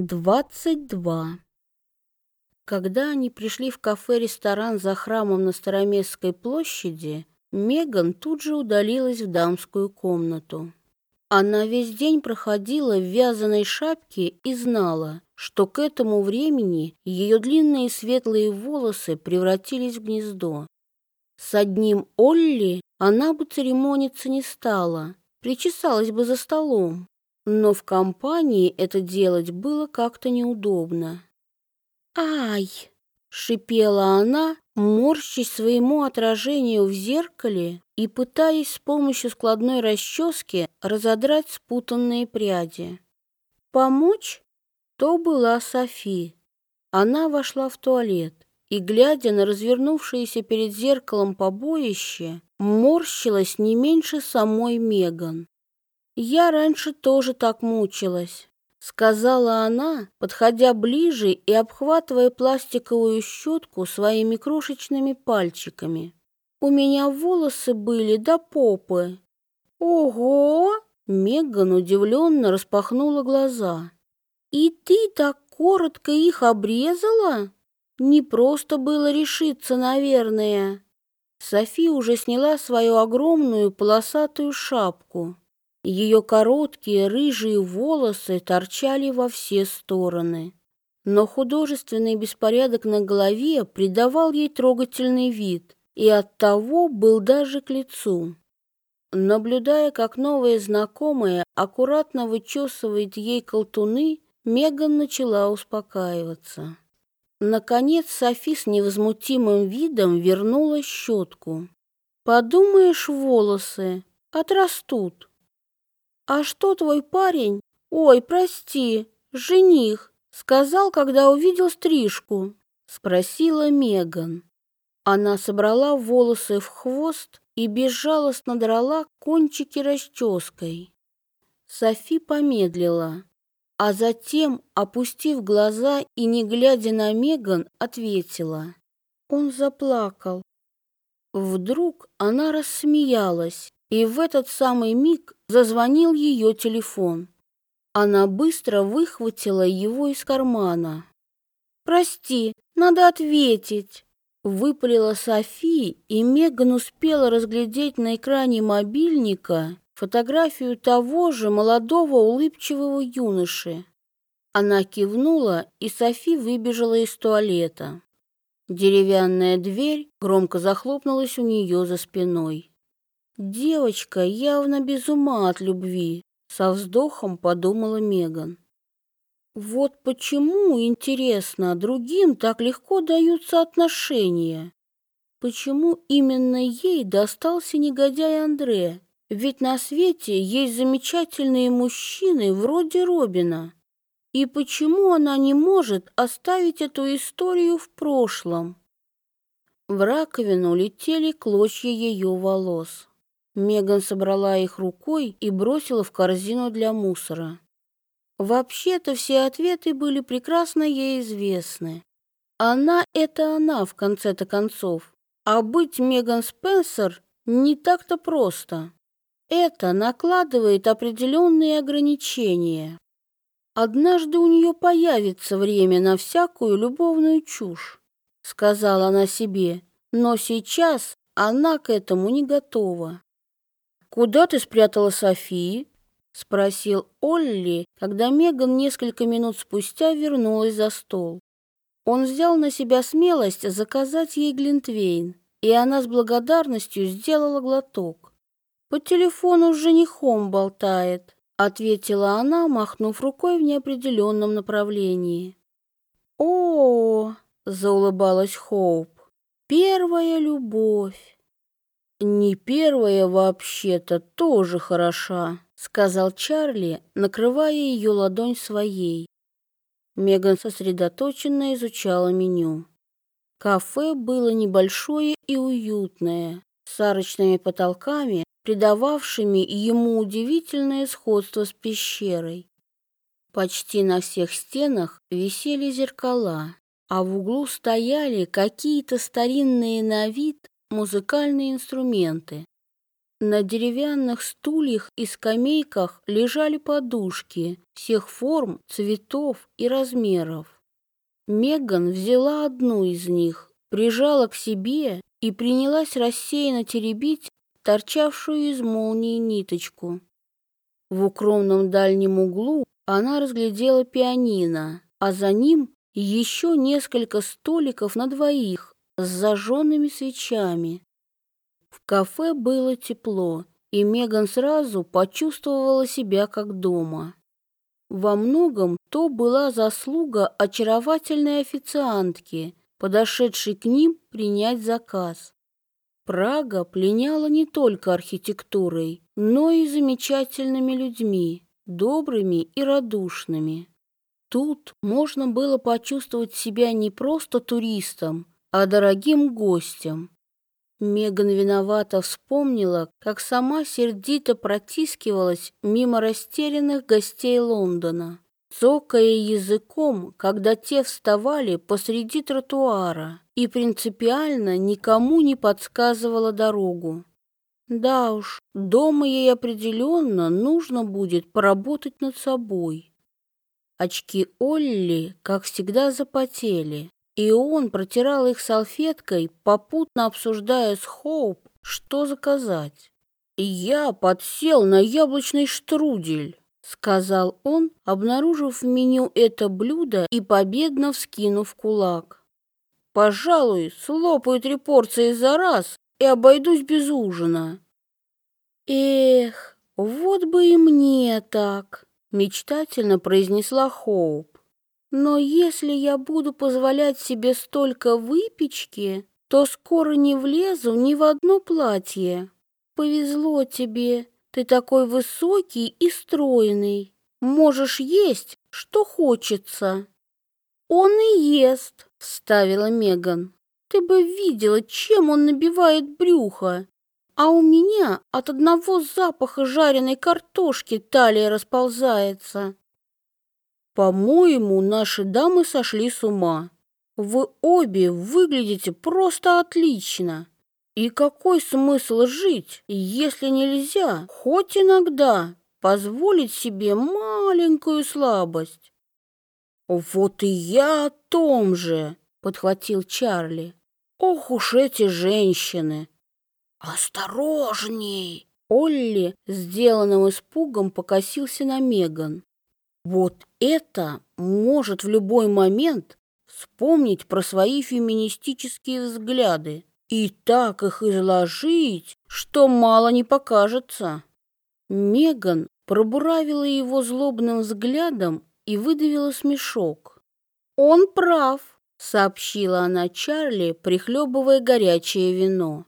22. Когда они пришли в кафе-ресторан за храмом на Староместской площади, Меган тут же удалилась в дамскую комнату. Она весь день проходила в вязаной шапке и знала, что к этому времени ее длинные светлые волосы превратились в гнездо. С одним Олли она бы церемониться не стала, причесалась бы за столом но в компании это делать было как-то неудобно. «Ай!» — шипела она, морщась своему отражению в зеркале и пытаясь с помощью складной расчески разодрать спутанные пряди. «Помочь?» То была Софи. Она вошла в туалет и, глядя на развернувшееся перед зеркалом побоище, морщилась не меньше самой Меган. «Я раньше тоже так мучилась», — сказала она, подходя ближе и обхватывая пластиковую щетку своими крошечными пальчиками. «У меня волосы были до попы». «Ого!» — Меган удивленно распахнула глаза. «И ты так коротко их обрезала? Не просто было решиться, наверное». Софи уже сняла свою огромную полосатую шапку. Ее короткие рыжие волосы торчали во все стороны. Но художественный беспорядок на голове придавал ей трогательный вид и оттого был даже к лицу. Наблюдая, как новая знакомая аккуратно вычесывает ей колтуны, Меган начала успокаиваться. Наконец Софи с невозмутимым видом вернула щетку. «Подумаешь, волосы отрастут». «А что твой парень? Ой, прости, жених, сказал, когда увидел стрижку?» — спросила Меган. Она собрала волосы в хвост и безжалостно драла кончики расческой. Софи помедлила, а затем, опустив глаза и не глядя на Меган, ответила. Он заплакал. Вдруг она рассмеялась, и в этот самый миг зазвонил ее телефон. Она быстро выхватила его из кармана. «Прости, надо ответить», — выпалила Софи, и Меган успела разглядеть на экране мобильника фотографию того же молодого улыбчивого юноши. Она кивнула, и Софи выбежала из туалета. Деревянная дверь громко захлопнулась у нее за спиной. Девочка явно без ума от любви, со вздохом подумала Меган. Вот почему, интересно, другим так легко даются отношения. Почему именно ей достался негодяй Андре? Ведь на свете есть замечательные мужчины вроде Робина. И почему она не может оставить эту историю в прошлом? В раковину летели клочья ее волос. Меган собрала их рукой и бросила в корзину для мусора. Вообще-то все ответы были прекрасно ей известны. Она — это она, в конце-то концов. А быть Меган Спенсер не так-то просто. Это накладывает определенные ограничения. Однажды у нее появится время на всякую любовную чушь, сказала она себе, но сейчас она к этому не готова. «Куда ты спрятала Софии?» — спросил Олли, когда Меган несколько минут спустя вернулась за стол. Он взял на себя смелость заказать ей глинтвейн, и она с благодарностью сделала глоток. «По телефону с женихом болтает», — ответила она, махнув рукой в неопределенном направлении. «О, -о, -о заулыбалась Хоуп, — первая любовь!» «Не первая вообще-то тоже хороша», — сказал Чарли, накрывая ее ладонь своей. Меган сосредоточенно изучала меню. Кафе было небольшое и уютное, с арочными потолками, придававшими ему удивительное сходство с пещерой. Почти на всех стенах висели зеркала, а в углу стояли какие-то старинные на вид музыкальные инструменты. На деревянных стульях и скамейках лежали подушки всех форм, цветов и размеров. Меган взяла одну из них, прижала к себе и принялась рассеянно теребить торчавшую из молнии ниточку. В укромном дальнем углу она разглядела пианино, а за ним еще несколько столиков на двоих с зажженными свечами. В кафе было тепло, и Меган сразу почувствовала себя как дома. Во многом то была заслуга очаровательной официантки, подошедшей к ним принять заказ. Прага пленяла не только архитектурой, но и замечательными людьми, добрыми и радушными. Тут можно было почувствовать себя не просто туристом, а дорогим гостем. Меган виновато вспомнила, как сама сердито протискивалась мимо растерянных гостей Лондона, цокая языком, когда те вставали посреди тротуара и принципиально никому не подсказывала дорогу. Да уж, дома ей определенно нужно будет поработать над собой. Очки Олли, как всегда, запотели, и он протирал их салфеткой, попутно обсуждая с Хоуп, что заказать. «Я подсел на яблочный штрудель», — сказал он, обнаружив в меню это блюдо и победно вскинув кулак. «Пожалуй, слопаю три порции за раз и обойдусь без ужина». «Эх, вот бы и мне так», — мечтательно произнесла Хоуп. Но если я буду позволять себе столько выпечки, то скоро не влезу ни в одно платье. Повезло тебе, ты такой высокий и стройный. Можешь есть, что хочется. Он и ест, вставила Меган. Ты бы видела, чем он набивает брюхо. А у меня от одного запаха жареной картошки талия расползается. По-моему, наши дамы сошли с ума. Вы обе выглядите просто отлично. И какой смысл жить, если нельзя хоть иногда позволить себе маленькую слабость? Вот и я о том же, подхватил Чарли. Ох уж эти женщины. Осторожней! Олли, сделанным испугом, покосился на Меган. Вот это может в любой момент вспомнить про свои феминистические взгляды и так их изложить, что мало не покажется. Меган пробуравила его злобным взглядом и выдавила смешок. «Он прав», — сообщила она Чарли, прихлебывая горячее вино.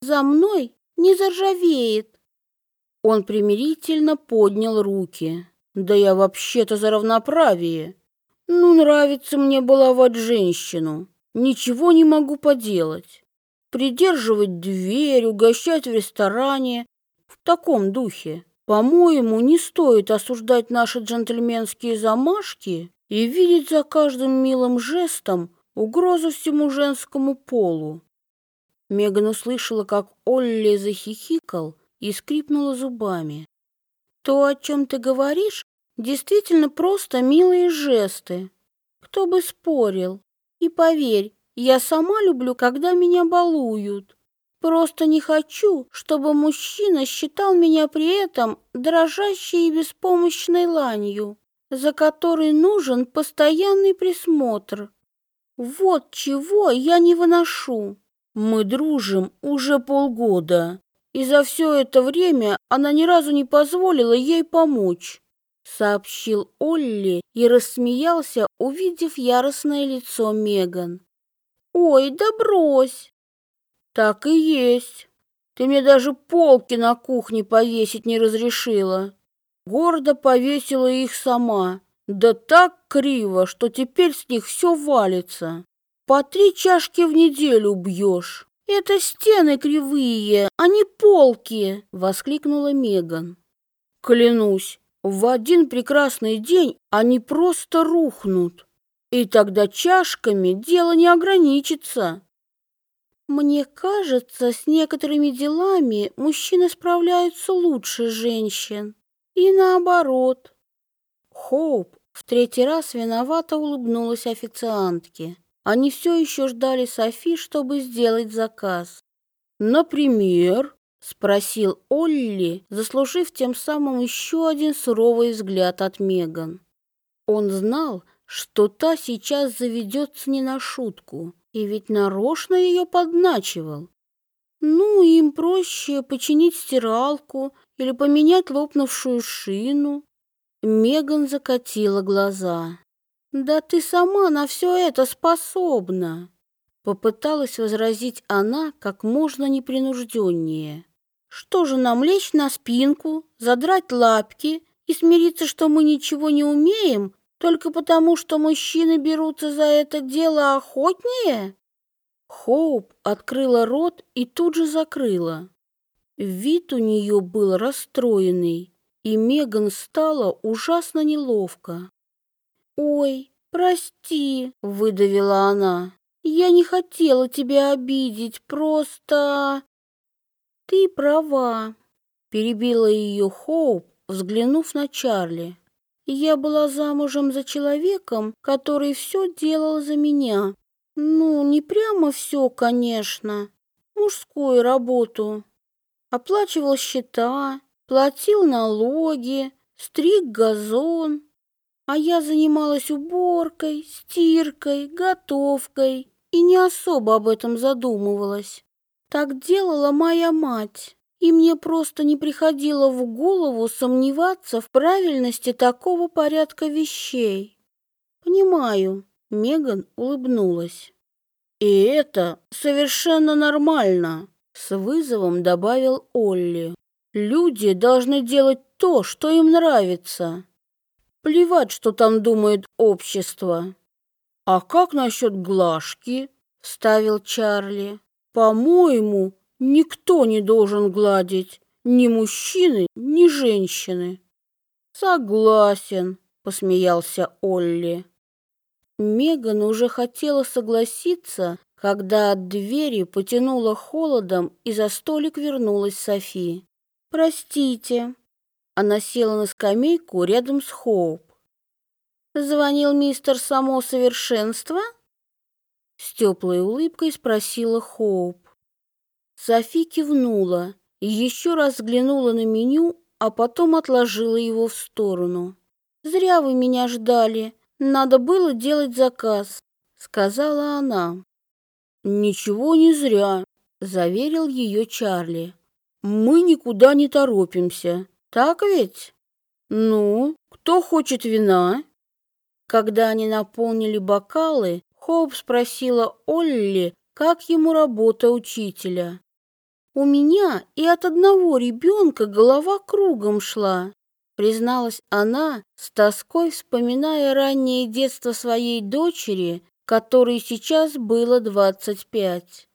«За мной не заржавеет». Он примирительно поднял руки. Да я вообще-то за равноправие. Ну, нравится мне баловать женщину. Ничего не могу поделать. Придерживать дверь, угощать в ресторане. В таком духе. По-моему, не стоит осуждать наши джентльменские замашки и видеть за каждым милым жестом угрозу всему женскому полу. Меган услышала, как Олли захихикал и скрипнула зубами. То, о чем ты говоришь, действительно просто милые жесты. Кто бы спорил. И поверь, я сама люблю, когда меня балуют. Просто не хочу, чтобы мужчина считал меня при этом дрожащей и беспомощной ланью, за которой нужен постоянный присмотр. Вот чего я не выношу. Мы дружим уже полгода, и за все это время она ни разу не позволила ей помочь, сообщил Олли и рассмеялся, увидев яростное лицо Меган. Ой, да брось. Так и есть. Ты мне даже полки на кухне повесить не разрешила. Гордо повесила их сама. Да так криво, что теперь с них все валится. По три чашки в неделю бьешь. «Это стены кривые, а не полки!» — воскликнула Меган. «Клянусь, в один прекрасный день они просто рухнут, и тогда чашками дело не ограничится». Мне кажется, с некоторыми делами мужчины справляются лучше женщин. И наоборот. Хоуп в третий раз виновато улыбнулась официантке. Они все еще ждали Софи, чтобы сделать заказ. «Например?» — спросил Олли, заслужив тем самым еще один суровый взгляд от Меган. Он знал, что та сейчас заведется не на шутку, и ведь нарочно ее подначивал. Ну, им проще починить стиралку или поменять лопнувшую шину. Меган закатила глаза. «Да ты сама на все это способна!» Попыталась возразить она как можно непринужденнее. «Что же нам лечь на спинку, задрать лапки и смириться, что мы ничего не умеем, только потому, что мужчины берутся за это дело охотнее?» Хоуп открыла рот и тут же закрыла. Вид у нее был расстроенный, и Меган стала ужасно неловко. «Ой, прости», — выдавила она. «Я не хотела тебя обидеть, просто...» «Ты права», — перебила ее Хоуп, взглянув на Чарли. «Я была замужем за человеком, который все делал за меня. Ну, не прямо все, конечно. Мужскую работу. Оплачивал счета, платил налоги, стриг газон. А я занималась уборкой, стиркой, готовкой и не особо об этом задумывалась. Так делала моя мать, и мне просто не приходило в голову сомневаться в правильности такого порядка вещей. Понимаю, Меган улыбнулась. «И это совершенно нормально», — с вызовом добавил Олли. «Люди должны делать то, что им нравится. Плевать, что там думает общество». «А как насчет глажки?» — вставил Чарли. «По-моему, никто не должен гладить, ни мужчины, ни женщины». «Согласен», — посмеялся Олли. Меган уже хотела согласиться, когда от двери потянуло холодом, и за столик вернулась Софи. «Простите». Она села на скамейку рядом с Хоуп. «Звонил мистер Само Совершенство?» С теплой улыбкой спросила Хоуп. Софи кивнула и еще раз взглянула на меню, а потом отложила его в сторону. «Зря вы меня ждали. Надо было делать заказ, сказала она. Ничего не зря, заверил ее Чарли. Мы никуда не торопимся. Так ведь? Ну, кто хочет вина? Когда они наполнили бокалы, Хоуп спросила Олли, как ему работа учителя. У меня и от одного ребенка голова кругом шла призналась она, с тоской вспоминая раннее детство своей дочери, которой сейчас было двадцать пять.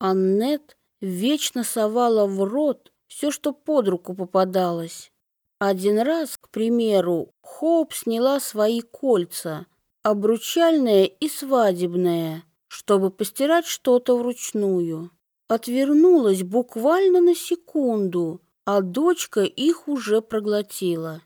Аннет вечно совала в рот все, что под руку попадалось. Один раз, к примеру, Хоуп сняла свои кольца, обручальное и свадебное, чтобы постирать что-то вручную. Отвернулась буквально на секунду, а дочка их уже проглотила.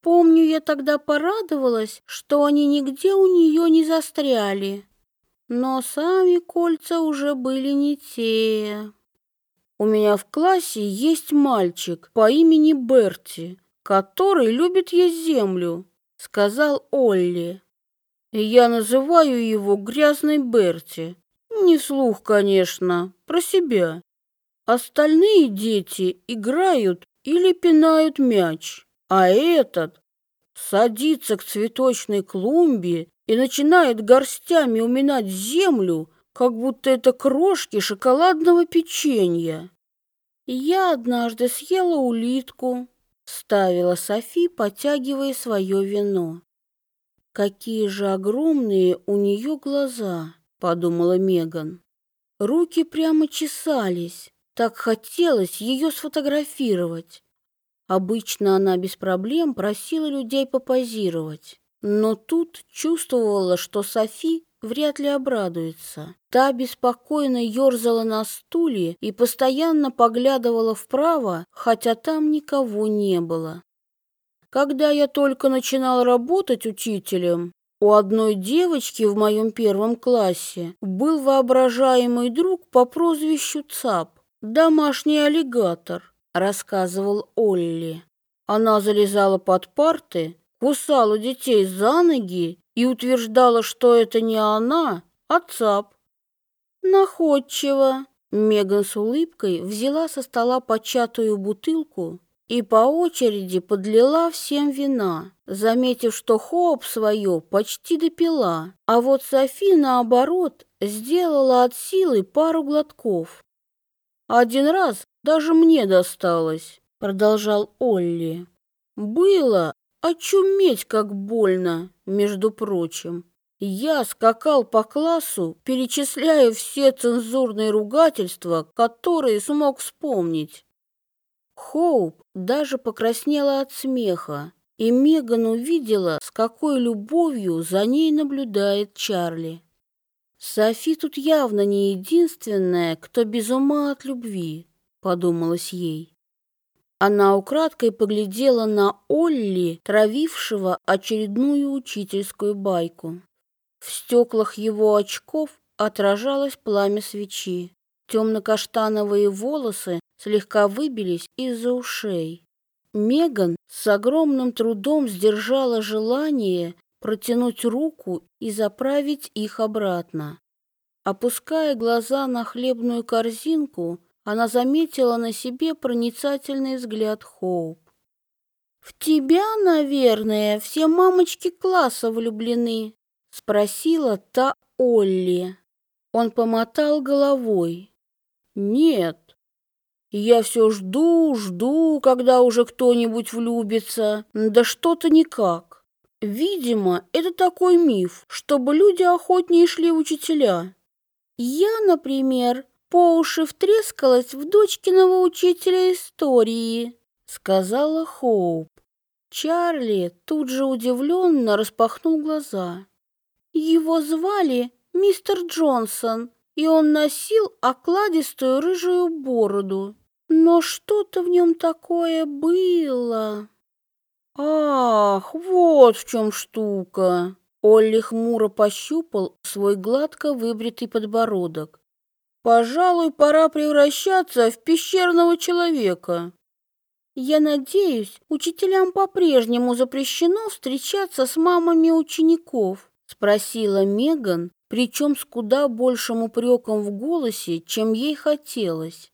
Помню, я тогда порадовалась, что они нигде у нее не застряли. Но сами кольца уже были не те. У меня в классе есть мальчик по имени Берти, который любит есть землю, сказал Олли. Я называю его грязный Берти. Не вслух, конечно, про себя. Остальные дети играют или пинают мяч, а этот садится к цветочной клумбе и начинает горстями уминать землю, как будто это крошки шоколадного печенья. Я однажды съела улитку, ставила Софи, потягивая свое вино. Какие же огромные у нее глаза, подумала Меган. Руки прямо чесались. Так хотелось ее сфотографировать. Обычно она без проблем просила людей попозировать. Но тут чувствовала, что Софи вряд ли обрадуется. Та беспокойно ерзала на стуле и постоянно поглядывала вправо, хотя там никого не было. Когда я только начинал работать учителем, у одной девочки в моем первом классе был воображаемый друг по прозвищу Цап, домашний аллигатор, рассказывал Олли. Она залезала под парты, кусала детей за ноги и утверждала, что это не она, а Цап. Находчиво. Меган с улыбкой взяла со стола початую бутылку и по очереди подлила всем вина, заметив, что Хоуп свое почти допила, а вот Софи, наоборот, сделала от силы пару глотков. «Один раз даже мне досталось», — продолжал Олли. «Было очуметь как больно, между прочим. Я скакал по классу, перечисляя все цензурные ругательства, которые смог вспомнить. Хоуп даже покраснела от смеха, и Меган увидела, с какой любовью за ней наблюдает Чарли. Софи тут явно не единственная, кто без ума от любви, подумалось ей. Она украдкой поглядела на Олли, травившего очередную учительскую байку. В стеклах его очков отражалось пламя свечи. Темно-каштановые волосы слегка выбились из-за ушей. Меган с огромным трудом сдержала желание протянуть руку и заправить их обратно. Опуская глаза на хлебную корзинку, она заметила на себе проницательный взгляд Хоуп. «В тебя, наверное, все мамочки класса влюблены?» — спросила та Олли. Он помотал головой. «Нет, я все жду, жду, когда уже кто-нибудь влюбится. Да что-то никак. Видимо, это такой миф, чтобы люди охотнее шли в учителя. Я, например, по уши втрескалась в дочкиного учителя истории, сказала Хоуп. Чарли тут же удивленно распахнул глаза. Его звали мистер Джонсон, и он носил окладистую рыжую бороду. Но что-то в нем такое было. Ах, вот в чем штука. Олли хмуро пощупал свой гладко выбритый подбородок. Пожалуй, пора превращаться в пещерного человека. Я надеюсь, учителям по-прежнему запрещено встречаться с мамами учеников, спросила Меган, причем с куда большим упреком в голосе, чем ей хотелось.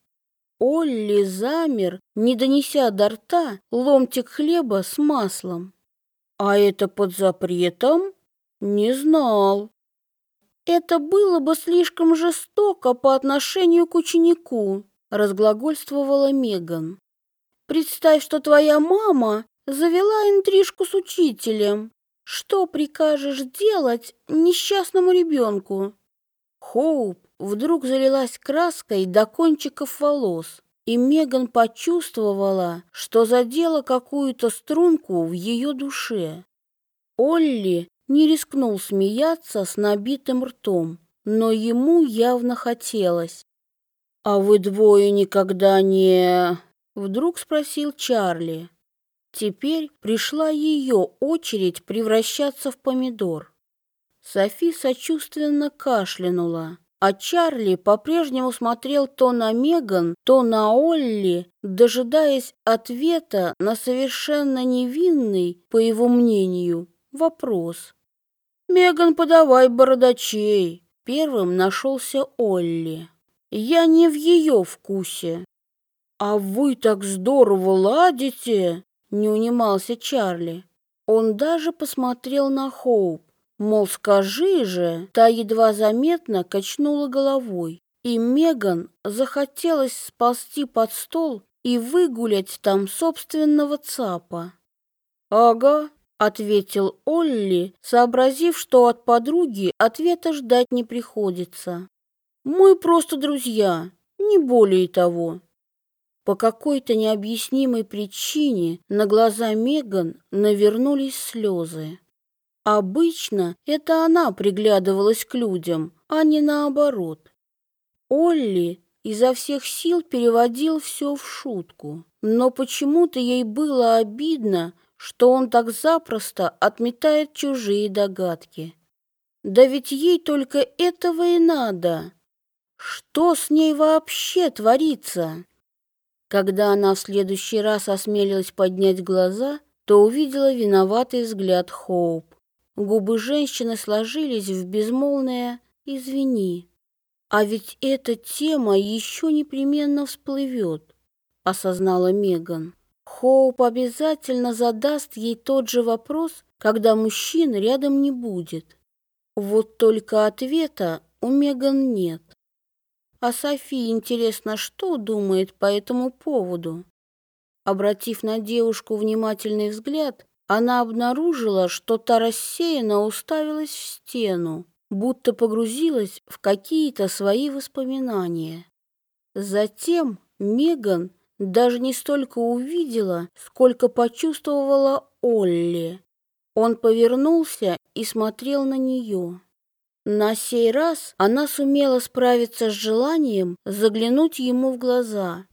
Олли замер, не донеся до рта ломтик хлеба с маслом. А это под запретом? Не знал. Это было бы слишком жестоко по отношению к ученику, разглагольствовала Меган. Представь, что твоя мама завела интрижку с учителем. Что прикажешь делать несчастному ребенку? Хоуп вдруг залилась краской до кончиков волос, и Меган почувствовала, что задела какую-то струнку в ее душе. Олли не рискнул смеяться с набитым ртом, но ему явно хотелось. «А вы двое никогда не...» — вдруг спросил Чарли. Теперь пришла ее очередь превращаться в помидор. Софи сочувственно кашлянула. А Чарли по-прежнему смотрел то на Меган, то на Олли, дожидаясь ответа на совершенно невинный, по его мнению, вопрос. «Меган, подавай бородачей!» Первым нашелся Олли. «Я не в ее вкусе». «А вы так здорово ладите!» Не унимался Чарли. Он даже посмотрел на Хоуп. Мол, скажи же, та едва заметно качнула головой, и Меган захотелось сползти под стол и выгулять там собственного цапа. «Ага», — ответил Олли, сообразив, что от подруги ответа ждать не приходится. «Мы просто друзья, не более того». По какой-то необъяснимой причине на глаза Меган навернулись слезы. Обычно это она приглядывалась к людям, а не наоборот. Олли изо всех сил переводил все в шутку, но почему-то ей было обидно, что он так запросто отметает чужие догадки. Да ведь ей только этого и надо. Что с ней вообще творится? Когда она в следующий раз осмелилась поднять глаза, то увидела виноватый взгляд Хоуп. Губы женщины сложились в безмолвное «извини». А ведь эта тема еще непременно всплывет, осознала Меган. Хоуп обязательно задаст ей тот же вопрос, когда мужчин рядом не будет. Вот только ответа у Меган нет. А Софии интересно, что думает по этому поводу. Обратив на девушку внимательный взгляд, она обнаружила, что та рассеянно уставилась в стену, будто погрузилась в какие-то свои воспоминания. Затем Меган даже не столько увидела, сколько почувствовала Олли. Он повернулся и смотрел на нее. На сей раз она сумела справиться с желанием заглянуть ему в глаза,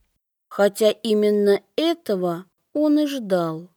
хотя именно этого он и ждал.